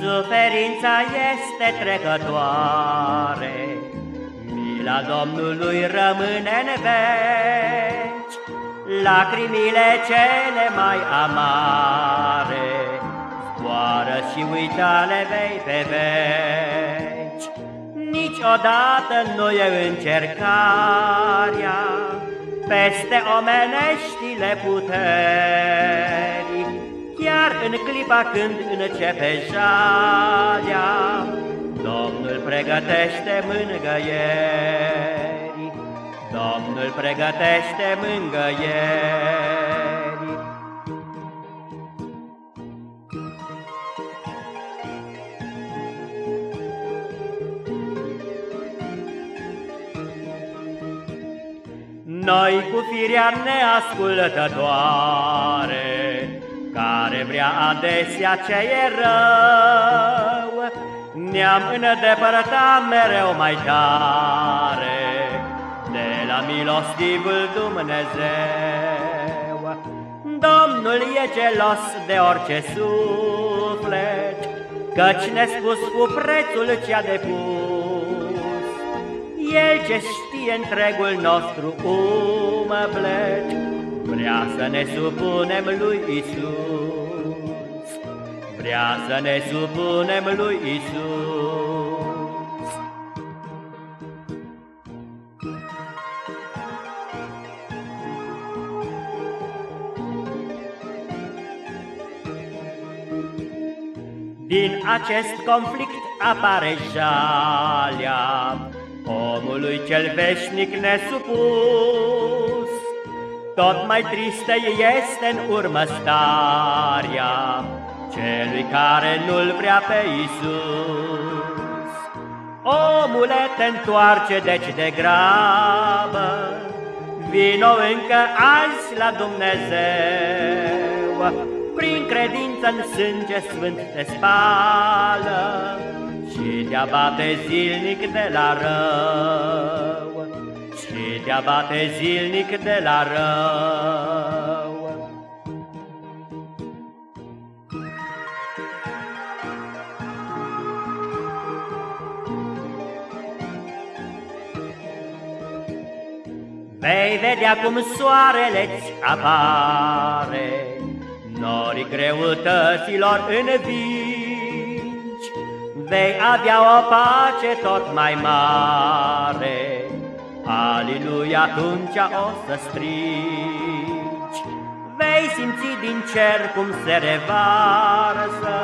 Suferința este trecătoare, Mila Domnului rămâne în veci, Lacrimile cele mai amare Zboară și uitale vei pe veci. Niciodată nu e încercarea Peste omeneștile puteri, Chiar în clipa când începe jalea, Domnul pregătește mângăieri, Domnul pregătește mângăieri. Noi cu firea neascultătoare, Care vrea adesea ce e rău, Ne-am îndepărtat mereu mai tare De la milostivul Dumnezeu. Domnul e gelos de orice suflet, Căci nespus cu prețul ce-a depus, El ce știe întregul nostru umblet, Vrea să ne supunem lui Isus, Vrea să ne supunem lui Isus. Din acest conflict apare jalea Omului cel veșnic nesupus Tot mai tristă este în urmă starea Celui care nu-L vrea pe Isus. Omule, te întoarce deci de grabă Vino încă azi la Dumnezeu prin credință în sânge sfânt te spală Și te abate zilnic de la rău Și te abate zilnic de la rău. Vei vedea cum soarele-ți apare Norii greutăților învingi, Vei avea o pace tot mai mare, Aliluia, atunci o să strici. Vei simți din cer cum se revarsă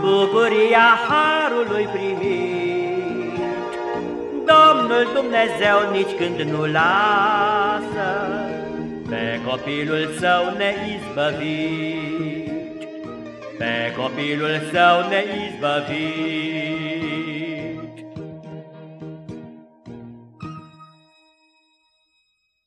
Bucuria harului primit. Domnul Dumnezeu nici când nu lasă, pe copilul său neizbăvit, pe copilul său neizbăvit.